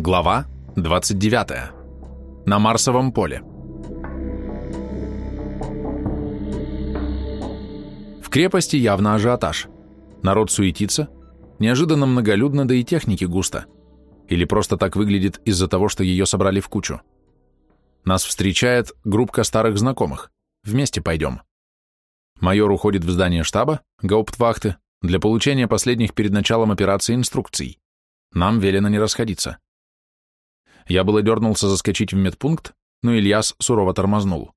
Глава 29. На Марсовом поле. В крепости явно ажиотаж. Народ суетится, неожиданно многолюдно, да и техники густо. Или просто так выглядит из-за того, что ее собрали в кучу. Нас встречает группка старых знакомых. Вместе пойдем. Майор уходит в здание штаба, гауптвахты, для получения последних перед началом операции инструкций. Нам велено не расходиться. Я было дернулся заскочить в медпункт, но Ильяс сурово тормознул.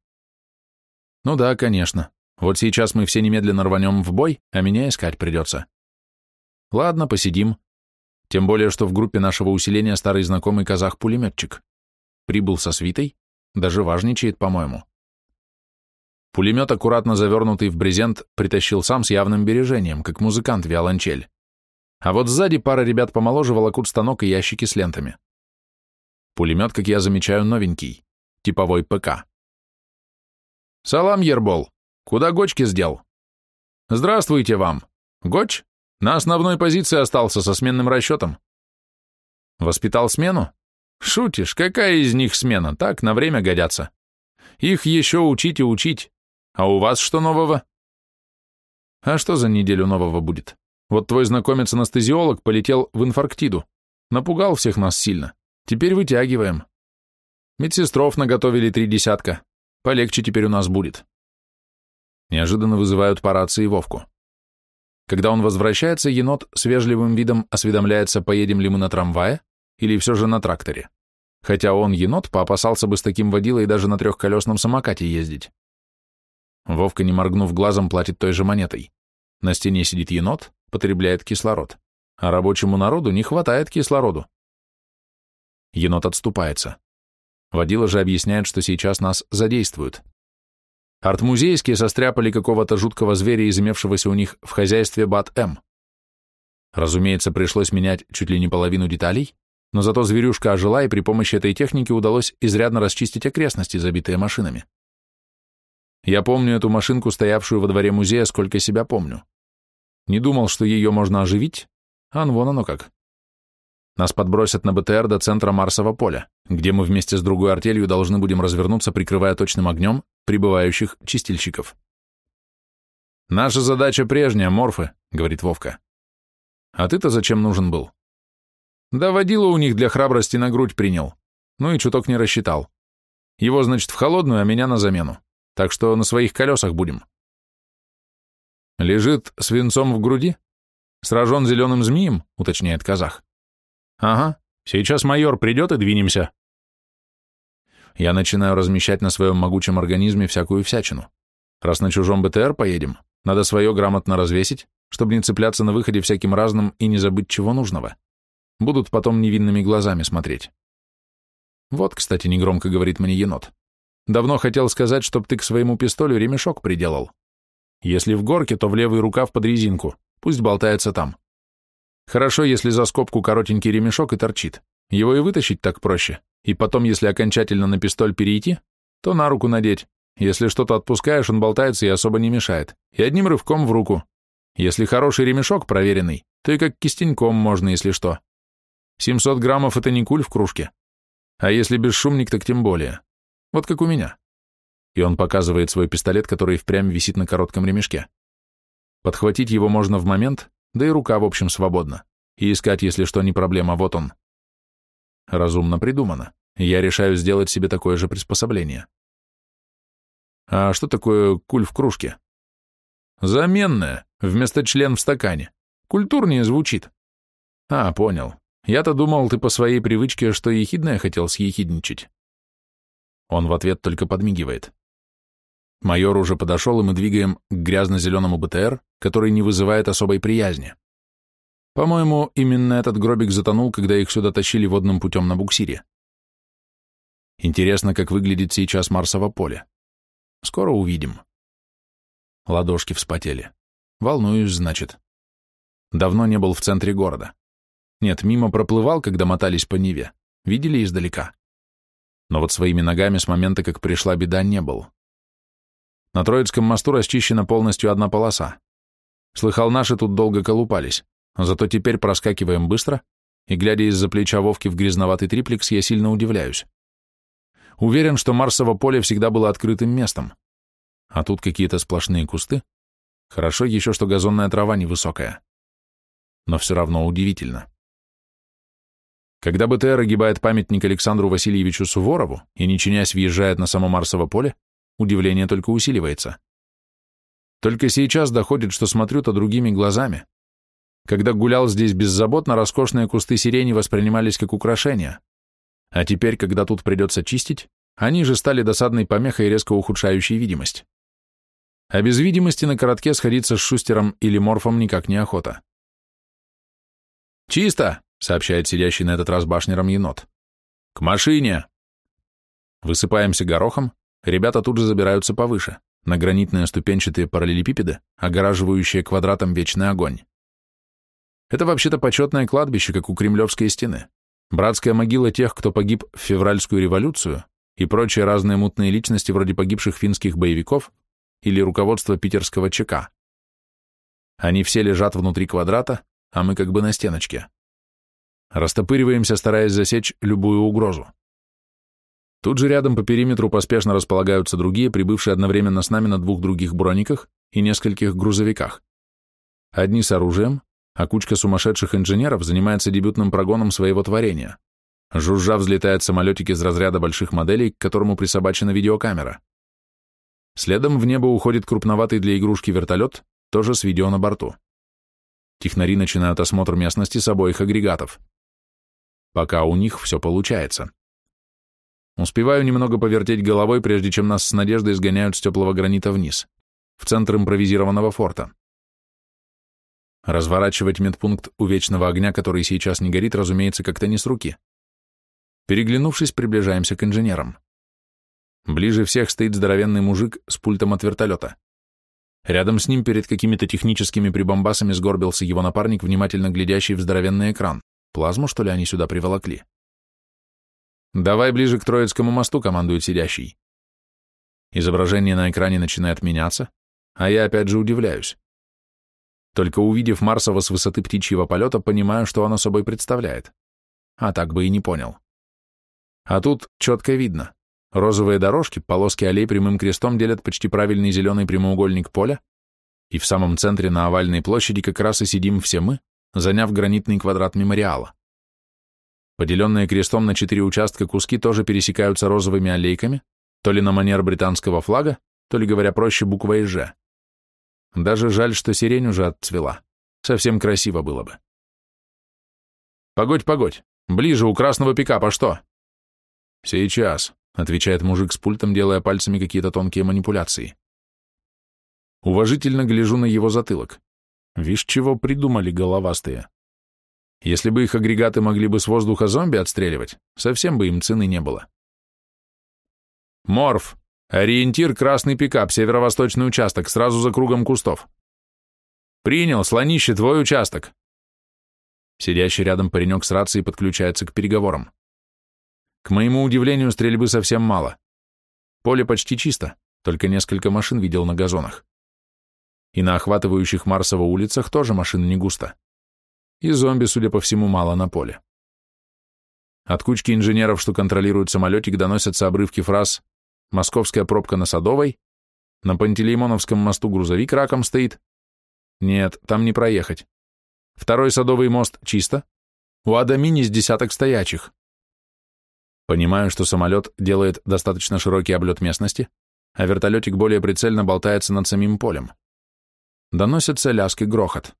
Ну да, конечно. Вот сейчас мы все немедленно рванем в бой, а меня искать придется. Ладно, посидим. Тем более, что в группе нашего усиления старый знакомый казах-пулеметчик. Прибыл со свитой, даже важничает, по-моему. Пулемет, аккуратно завернутый в брезент, притащил сам с явным бережением, как музыкант виолончель. А вот сзади пара ребят помоложе волокут станок и ящики с лентами. Пулемет, как я замечаю, новенький. Типовой ПК. «Салам, Ербол! Куда Гочки сделал?» «Здравствуйте вам! Гоч? На основной позиции остался со сменным расчетом». «Воспитал смену? Шутишь, какая из них смена? Так, на время годятся. Их еще учить и учить. А у вас что нового?» «А что за неделю нового будет? Вот твой знакомец-анестезиолог полетел в инфарктиду. Напугал всех нас сильно. Теперь вытягиваем. Медсестров наготовили три десятка. Полегче теперь у нас будет. Неожиданно вызывают по рации Вовку. Когда он возвращается, енот с вежливым видом осведомляется, поедем ли мы на трамвае или все же на тракторе. Хотя он, енот, поопасался бы с таким водилой даже на трехколесном самокате ездить. Вовка, не моргнув глазом, платит той же монетой. На стене сидит енот, потребляет кислород. А рабочему народу не хватает кислороду. Енот отступается. Водила же объясняет, что сейчас нас задействуют. Артмузейские состряпали какого-то жуткого зверя, изымевшегося у них в хозяйстве Бат-М. Разумеется, пришлось менять чуть ли не половину деталей, но зато зверюшка ожила, и при помощи этой техники удалось изрядно расчистить окрестности, забитые машинами. Я помню эту машинку, стоявшую во дворе музея, сколько себя помню. Не думал, что ее можно оживить, а вон оно как. Нас подбросят на БТР до центра Марсового поля, где мы вместе с другой артелью должны будем развернуться, прикрывая точным огнем прибывающих чистильщиков. «Наша задача прежняя, морфы», — говорит Вовка. «А ты-то зачем нужен был?» «Да водила у них для храбрости на грудь принял. Ну и чуток не рассчитал. Его, значит, в холодную, а меня на замену. Так что на своих колесах будем». «Лежит свинцом в груди? Сражен зеленым змеем?» — уточняет казах. «Ага, сейчас майор придет и двинемся». Я начинаю размещать на своем могучем организме всякую всячину. Раз на чужом БТР поедем, надо свое грамотно развесить, чтобы не цепляться на выходе всяким разным и не забыть чего нужного. Будут потом невинными глазами смотреть. Вот, кстати, негромко говорит мне енот. Давно хотел сказать, чтоб ты к своему пистолю ремешок приделал. Если в горке, то в левый рукав под резинку, пусть болтается там. Хорошо, если за скобку коротенький ремешок и торчит. Его и вытащить так проще. И потом, если окончательно на пистоль перейти, то на руку надеть. Если что-то отпускаешь, он болтается и особо не мешает. И одним рывком в руку. Если хороший ремешок проверенный, то и как кистеньком можно, если что. 700 граммов — это не куль в кружке. А если бесшумник, так тем более. Вот как у меня. И он показывает свой пистолет, который впрямь висит на коротком ремешке. Подхватить его можно в момент, да и рука, в общем, свободна. И искать, если что, не проблема, вот он. Разумно придумано. Я решаю сделать себе такое же приспособление. А что такое куль в кружке? Заменная, вместо член в стакане. Культурнее звучит. А, понял. Я-то думал, ты по своей привычке, что ехидное хотел съехидничать. Он в ответ только подмигивает. Майор уже подошел, и мы двигаем к грязно-зеленому БТР, который не вызывает особой приязни. По-моему, именно этот гробик затонул, когда их сюда тащили водным путем на буксире. Интересно, как выглядит сейчас Марсово поле. Скоро увидим. Ладошки вспотели. Волнуюсь, значит. Давно не был в центре города. Нет, мимо проплывал, когда мотались по Ниве. Видели издалека. Но вот своими ногами с момента, как пришла беда, не был. На Троицком мосту расчищена полностью одна полоса. Слыхал, наши тут долго колупались, зато теперь проскакиваем быстро, и, глядя из-за плеча Вовки в грязноватый триплекс, я сильно удивляюсь. Уверен, что Марсово поле всегда было открытым местом. А тут какие-то сплошные кусты. Хорошо еще, что газонная трава невысокая. Но все равно удивительно. Когда БТР огибает памятник Александру Васильевичу Суворову и, не чинясь, въезжает на само Марсово поле, удивление только усиливается. Только сейчас доходит, что смотрю-то другими глазами. Когда гулял здесь беззаботно, роскошные кусты сирени воспринимались как украшения. А теперь, когда тут придется чистить, они же стали досадной помехой, резко ухудшающей видимость. А без видимости на коротке сходиться с Шустером или Морфом никак не охота. «Чисто!» — сообщает сидящий на этот раз башнером енот. «К машине!» Высыпаемся горохом, ребята тут же забираются повыше, на гранитные ступенчатые параллелепипеды, огораживающие квадратом вечный огонь. Это вообще-то почетное кладбище, как у Кремлевской стены. Братская могила тех, кто погиб в февральскую революцию и прочие разные мутные личности вроде погибших финских боевиков или руководства питерского ЧК. Они все лежат внутри квадрата, а мы как бы на стеночке. Растопыриваемся, стараясь засечь любую угрозу. Тут же рядом по периметру поспешно располагаются другие, прибывшие одновременно с нами на двух других брониках и нескольких грузовиках. Одни с оружием, а кучка сумасшедших инженеров занимается дебютным прогоном своего творения. Жужжа взлетает самолетик из разряда больших моделей, к которому присобачена видеокамера. Следом в небо уходит крупноватый для игрушки вертолет, тоже с видео на борту. Технари начинают осмотр местности с обоих агрегатов. Пока у них все получается. Успеваю немного повертеть головой, прежде чем нас с надеждой сгоняют с теплого гранита вниз, в центр импровизированного форта. Разворачивать медпункт у вечного огня, который сейчас не горит, разумеется, как-то не с руки. Переглянувшись, приближаемся к инженерам. Ближе всех стоит здоровенный мужик с пультом от вертолета. Рядом с ним перед какими-то техническими прибамбасами сгорбился его напарник, внимательно глядящий в здоровенный экран. Плазму, что ли, они сюда приволокли? «Давай ближе к Троицкому мосту», — командует сидящий. Изображение на экране начинает меняться, а я опять же удивляюсь. Только увидев Марсово с высоты птичьего полета, понимаю, что оно собой представляет. А так бы и не понял. А тут четко видно. Розовые дорожки, полоски аллей прямым крестом делят почти правильный зеленый прямоугольник поля, и в самом центре на овальной площади как раз и сидим все мы, заняв гранитный квадрат мемориала. Поделенные крестом на четыре участка куски тоже пересекаются розовыми аллейками, то ли на манер британского флага, то ли, говоря проще, буквой «Ж». Даже жаль, что сирень уже отцвела. Совсем красиво было бы. «Погодь, погодь. Ближе у красного пикапа что?» «Сейчас», — отвечает мужик с пультом, делая пальцами какие-то тонкие манипуляции. Уважительно гляжу на его затылок. Вишь, чего придумали головастые. Если бы их агрегаты могли бы с воздуха зомби отстреливать, совсем бы им цены не было. «Морф!» Ориентир — красный пикап, северо-восточный участок, сразу за кругом кустов. Принял, слонище, твой участок. Сидящий рядом паренек с рацией подключается к переговорам. К моему удивлению, стрельбы совсем мало. Поле почти чисто, только несколько машин видел на газонах. И на охватывающих Марсово улицах тоже машин не густо. И зомби, судя по всему, мало на поле. От кучки инженеров, что контролируют самолетик, доносятся обрывки фраз Московская пробка на Садовой, на Пантелеймоновском мосту грузовик раком стоит. Нет, там не проехать. Второй Садовый мост чисто. У Адамини с десяток стоячих. Понимаю, что самолет делает достаточно широкий облет местности, а вертолетик более прицельно болтается над самим полем. Доносится ляск и грохот.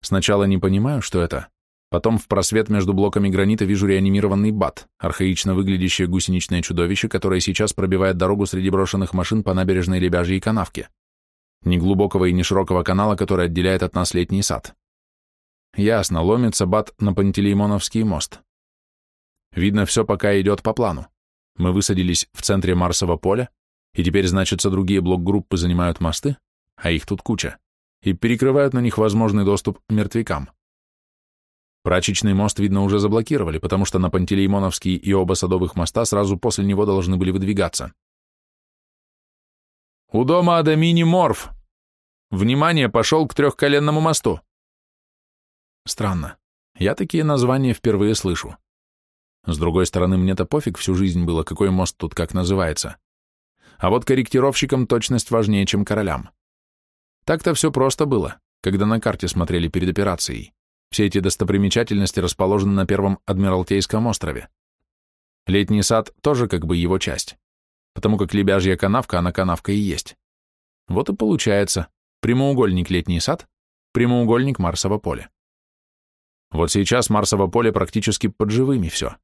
Сначала не понимаю, что это, Потом в просвет между блоками гранита вижу реанимированный бат, архаично выглядящее гусеничное чудовище, которое сейчас пробивает дорогу среди брошенных машин по набережной Лебяжьей канавке. Ни глубокого и ни широкого канала, который отделяет от нас летний сад. Ясно, ломится бат на Пантелеймоновский мост. Видно, все пока идет по плану. Мы высадились в центре Марсового поля, и теперь, значится, другие блок-группы занимают мосты, а их тут куча, и перекрывают на них возможный доступ мертвякам. Прачечный мост, видно, уже заблокировали, потому что на Пантелеймоновский и оба садовых моста сразу после него должны были выдвигаться. «У дома Адамини Морф! Внимание, пошел к трехколенному мосту!» Странно. Я такие названия впервые слышу. С другой стороны, мне-то пофиг всю жизнь было, какой мост тут как называется. А вот корректировщикам точность важнее, чем королям. Так-то все просто было, когда на карте смотрели перед операцией. Все эти достопримечательности расположены на Первом Адмиралтейском острове. Летний сад тоже как бы его часть, потому как лебяжья канавка, она канавка и есть. Вот и получается прямоугольник летний сад, прямоугольник Марсово поле. Вот сейчас Марсово поле практически под живыми все.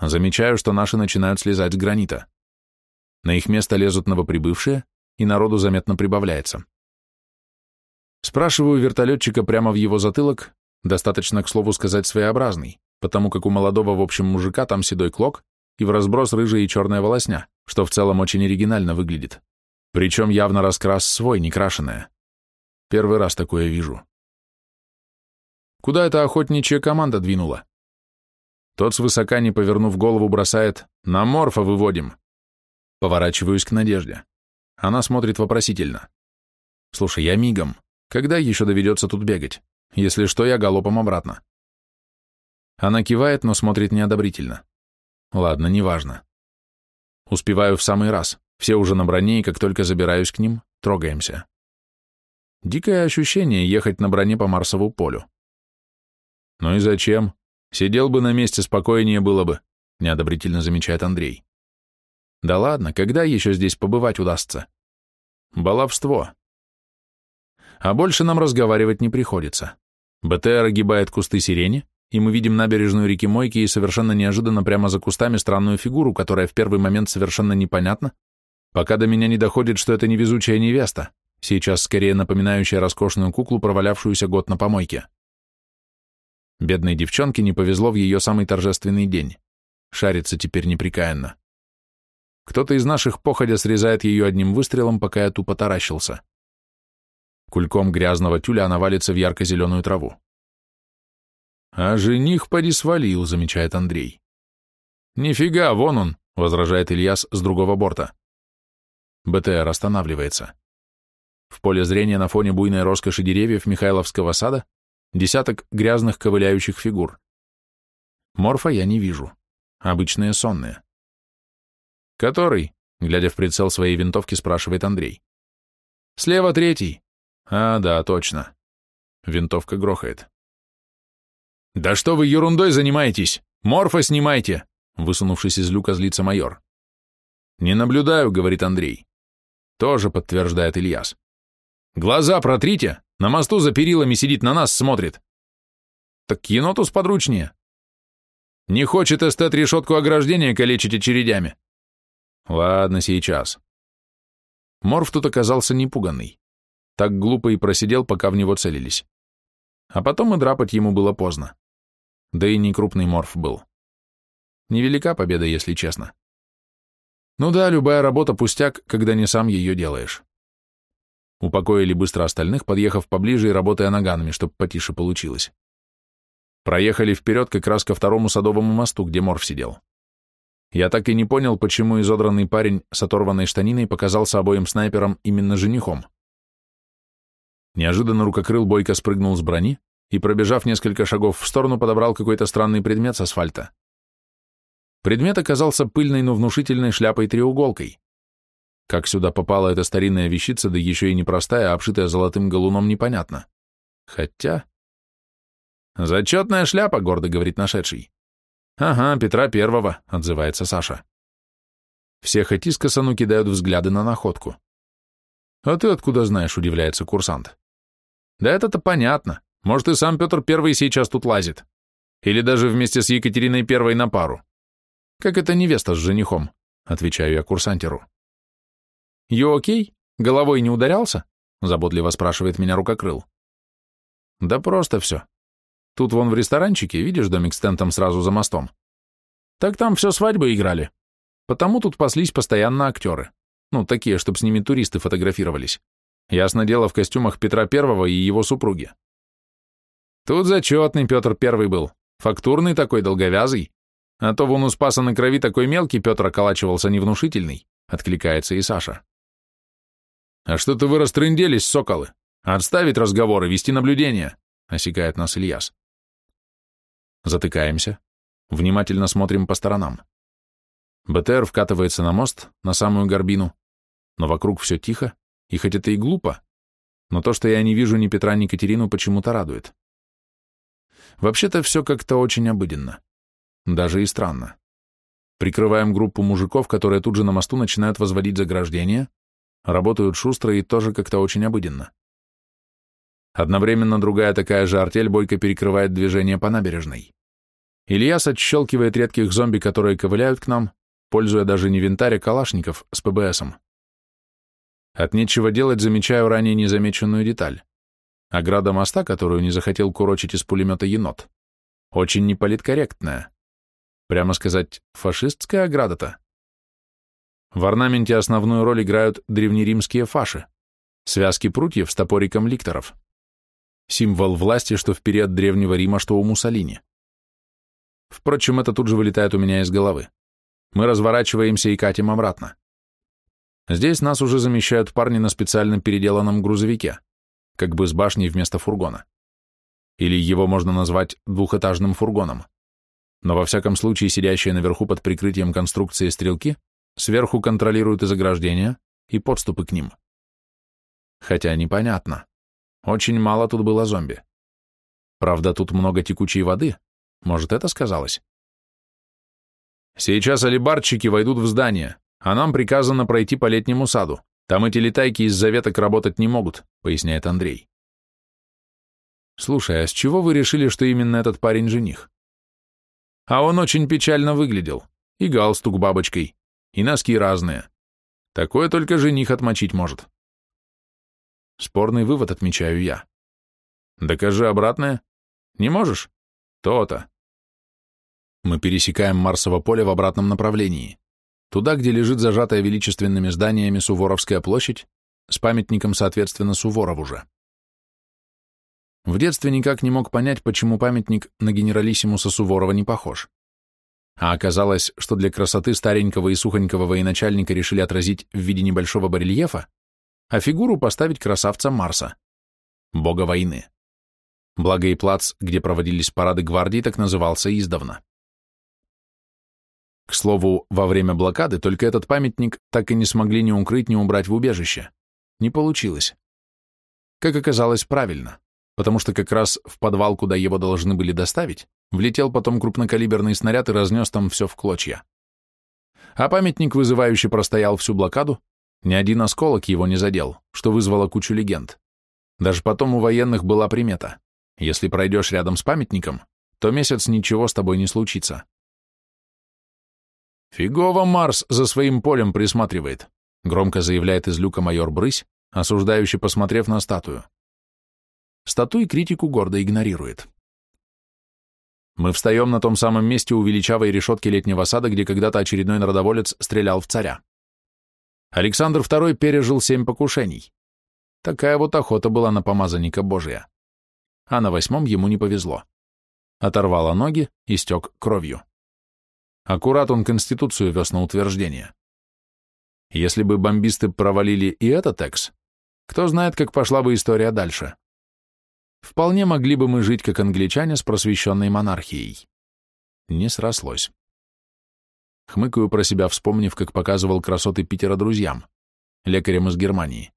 Замечаю, что наши начинают слезать с гранита. На их место лезут новоприбывшие, и народу заметно прибавляется. Спрашиваю вертолетчика прямо в его затылок, достаточно, к слову сказать, своеобразный, потому как у молодого, в общем, мужика там седой клок и в разброс рыжая и черная волосня, что в целом очень оригинально выглядит. Причем явно раскрас свой, не крашеная. Первый раз такое вижу. Куда эта охотничья команда двинула? Тот свысока, не повернув голову, бросает «На морфа выводим!» Поворачиваюсь к Надежде. Она смотрит вопросительно. «Слушай, я мигом. Когда еще доведется тут бегать? Если что, я галопом обратно». Она кивает, но смотрит неодобрительно. Ладно, неважно. Успеваю в самый раз. Все уже на броне, и как только забираюсь к ним, трогаемся. Дикое ощущение ехать на броне по Марсову полю. Ну и зачем? Сидел бы на месте, спокойнее было бы, неодобрительно замечает Андрей. Да ладно, когда еще здесь побывать удастся? Баловство. А больше нам разговаривать не приходится. БТР огибает кусты сирени, и мы видим набережную реки Мойки и совершенно неожиданно прямо за кустами странную фигуру, которая в первый момент совершенно непонятна, пока до меня не доходит, что это невезучая невеста, сейчас скорее напоминающая роскошную куклу, провалявшуюся год на помойке. Бедной девчонке не повезло в ее самый торжественный день. Шарится теперь неприкаянно. Кто-то из наших походя срезает ее одним выстрелом, пока я тупо таращился. Кульком грязного тюля она валится в ярко-зеленую траву. «А жених поди свалил», — замечает Андрей. «Нифига, вон он», — возражает Ильяс с другого борта. БТР останавливается. В поле зрения на фоне буйной роскоши деревьев Михайловского сада десяток грязных ковыляющих фигур. Морфа я не вижу. Обычные сонные. «Который?» — глядя в прицел своей винтовки, спрашивает Андрей. «Слева третий». «А, да, точно». Винтовка грохает. «Да что вы ерундой занимаетесь? Морфа снимайте!» Высунувшись из люка, злится майор. «Не наблюдаю», — говорит Андрей. Тоже подтверждает Ильяс. «Глаза протрите! На мосту за перилами сидит, на нас смотрит!» «Так еноту сподручнее!» «Не хочет эстет решетку ограждения калечить очередями!» «Ладно, сейчас». Морф тут оказался непуганный. Так глупо и просидел, пока в него целились. А потом и драпать ему было поздно. Да и не крупный морф был. Невелика победа, если честно. Ну да, любая работа пустяк, когда не сам ее делаешь. Упокоили быстро остальных, подъехав поближе и работая наганами, чтобы потише получилось. Проехали вперед как раз ко второму садовому мосту, где Морф сидел. Я так и не понял, почему изодранный парень с оторванной штаниной показался обоим снайперам именно женихом. Неожиданно рукокрыл бойко спрыгнул с брони и, пробежав несколько шагов в сторону, подобрал какой-то странный предмет с асфальта. Предмет оказался пыльной, но внушительной шляпой-треуголкой. Как сюда попала эта старинная вещица, да еще и не простая, а обшитая золотым галуном, непонятно. Хотя... «Зачетная шляпа», — гордо говорит нашедший. «Ага, Петра Первого», — отзывается Саша. Все хоть искоса, ну кидают взгляды на находку. «А ты откуда знаешь?» — удивляется курсант. Да это-то понятно. Может, и сам Петр Первый сейчас тут лазит. Или даже вместе с Екатериной Первой на пару. Как это невеста с женихом, отвечаю я курсантеру. «You окей? Головой не ударялся?» заботливо спрашивает меня рукокрыл. Да просто все. Тут вон в ресторанчике, видишь домик с тентом сразу за мостом? Так там все свадьбы играли. Потому тут паслись постоянно актеры. Ну, такие, чтобы с ними туристы фотографировались. Ясно дело, в костюмах Петра Первого и его супруги. Тут зачетный Петр Первый был, фактурный такой, долговязый. А то вон у Спаса на крови такой мелкий Петр околачивался невнушительный, откликается и Саша. А что-то вы растрынделись, соколы. Отставить разговоры, вести наблюдение, осекает нас Ильяс. Затыкаемся, внимательно смотрим по сторонам. БТР вкатывается на мост, на самую горбину, но вокруг все тихо, и хоть это и глупо, но то, что я не вижу ни Петра, ни Катерину, почему-то радует. Вообще-то все как-то очень обыденно. Даже и странно. Прикрываем группу мужиков, которые тут же на мосту начинают возводить заграждения, работают шустро и тоже как-то очень обыденно. Одновременно другая такая же артель бойко перекрывает движение по набережной. Ильяс отщелкивает редких зомби, которые ковыляют к нам, пользуя даже не винтарь, а калашников с ПБСом. От нечего делать замечаю ранее незамеченную деталь. Ограда моста, которую не захотел курочить из пулемета енот, очень неполиткорректная. Прямо сказать, фашистская ограда-то. В орнаменте основную роль играют древнеримские фаши, связки прутьев с топориком ликторов. Символ власти, что в период Древнего Рима, что у Муссолини. Впрочем, это тут же вылетает у меня из головы. Мы разворачиваемся и катим обратно. Здесь нас уже замещают парни на специально переделанном грузовике как бы с башней вместо фургона. Или его можно назвать двухэтажным фургоном. Но во всяком случае сидящие наверху под прикрытием конструкции стрелки сверху контролируют и заграждения, и подступы к ним. Хотя непонятно. Очень мало тут было зомби. Правда, тут много текучей воды. Может, это сказалось? Сейчас алибарщики войдут в здание, а нам приказано пройти по летнему саду. Там эти летайки из-за веток работать не могут, поясняет Андрей. Слушай, а с чего вы решили, что именно этот парень жених? А он очень печально выглядел. И галстук бабочкой, и носки разные. Такое только жених отмочить может. Спорный вывод отмечаю я. Докажи обратное. Не можешь? То-то. Мы пересекаем Марсово поле в обратном направлении туда, где лежит зажатая величественными зданиями Суворовская площадь, с памятником, соответственно, Суворову же. В детстве никак не мог понять, почему памятник на генералиссимуса Суворова не похож. А оказалось, что для красоты старенького и сухонького военачальника решили отразить в виде небольшого барельефа, а фигуру поставить красавца Марса, бога войны. Благо и плац, где проводились парады гвардии, так назывался издавна. К слову, во время блокады только этот памятник так и не смогли ни укрыть, ни убрать в убежище. Не получилось. Как оказалось, правильно, потому что как раз в подвал, куда его должны были доставить, влетел потом крупнокалиберный снаряд и разнес там все в клочья. А памятник вызывающе простоял всю блокаду, ни один осколок его не задел, что вызвало кучу легенд. Даже потом у военных была примета. Если пройдешь рядом с памятником, то месяц ничего с тобой не случится. «Фигово Марс за своим полем присматривает», — громко заявляет из люка майор Брысь, осуждающе посмотрев на статую. Статуи критику гордо игнорирует. Мы встаем на том самом месте у величавой решетки летнего сада, где когда-то очередной народоволец стрелял в царя. Александр II пережил семь покушений. Такая вот охота была на помазанника Божия. А на восьмом ему не повезло. Оторвало ноги и стек кровью. Аккурат он Конституцию вез на утверждение. Если бы бомбисты провалили и этот экс, кто знает, как пошла бы история дальше. Вполне могли бы мы жить, как англичане, с просвещенной монархией. Не срослось. Хмыкаю про себя, вспомнив, как показывал красоты Питера друзьям, лекарям из Германии.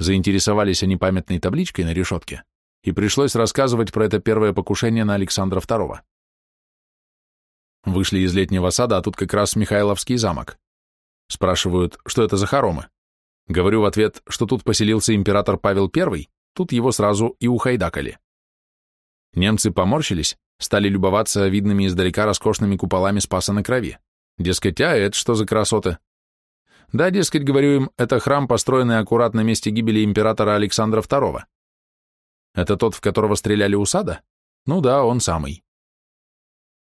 Заинтересовались они памятной табличкой на решетке, и пришлось рассказывать про это первое покушение на Александра II. Вышли из летнего сада, а тут как раз Михайловский замок. Спрашивают, что это за хоромы. Говорю в ответ, что тут поселился император Павел I, тут его сразу и ухайдакали. Немцы поморщились, стали любоваться видными издалека роскошными куполами Спаса на Крови. Дескать, а это что за красоты? Да, дескать, говорю им, это храм, построенный аккуратно на месте гибели императора Александра II. Это тот, в которого стреляли у сада? Ну да, он самый.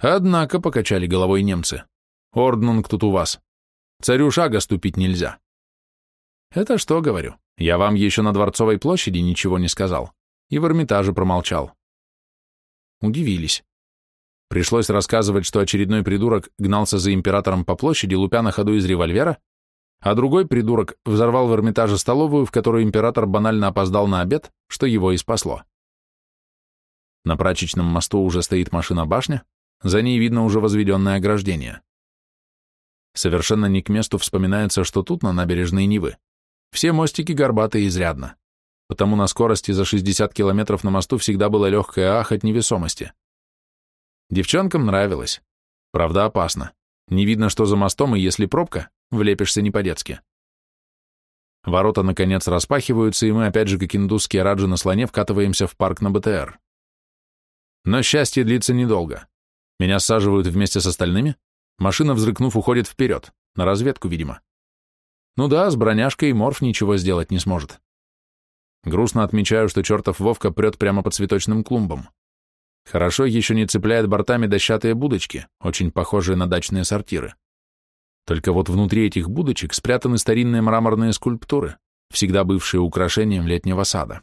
Однако покачали головой немцы. Орднунг тут у вас. Царю шага ступить нельзя. Это что, говорю, я вам еще на Дворцовой площади ничего не сказал. И в Эрмитаже промолчал. Удивились. Пришлось рассказывать, что очередной придурок гнался за императором по площади, лупя на ходу из револьвера, а другой придурок взорвал в Эрмитаже столовую, в которую император банально опоздал на обед, что его и спасло. На прачечном мосту уже стоит машина-башня, за ней видно уже возведенное ограждение. Совершенно не к месту вспоминается, что тут, на набережной Нивы, все мостики горбатые изрядно, потому на скорости за 60 километров на мосту всегда было легкое ах от невесомости. Девчонкам нравилось. Правда, опасно. Не видно, что за мостом, и если пробка, влепишься не по-детски. Ворота, наконец, распахиваются, и мы опять же, как индусские раджи на слоне, вкатываемся в парк на БТР. Но счастье длится недолго. Меня саживают вместе с остальными, машина, взрыкнув, уходит вперед, на разведку, видимо. Ну да, с броняшкой Морф ничего сделать не сможет. Грустно отмечаю, что чертов Вовка прет прямо по цветочным клумбам. Хорошо еще не цепляет бортами дощатые будочки, очень похожие на дачные сортиры. Только вот внутри этих будочек спрятаны старинные мраморные скульптуры, всегда бывшие украшением летнего сада.